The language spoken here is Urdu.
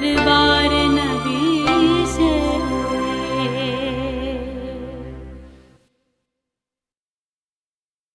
دربار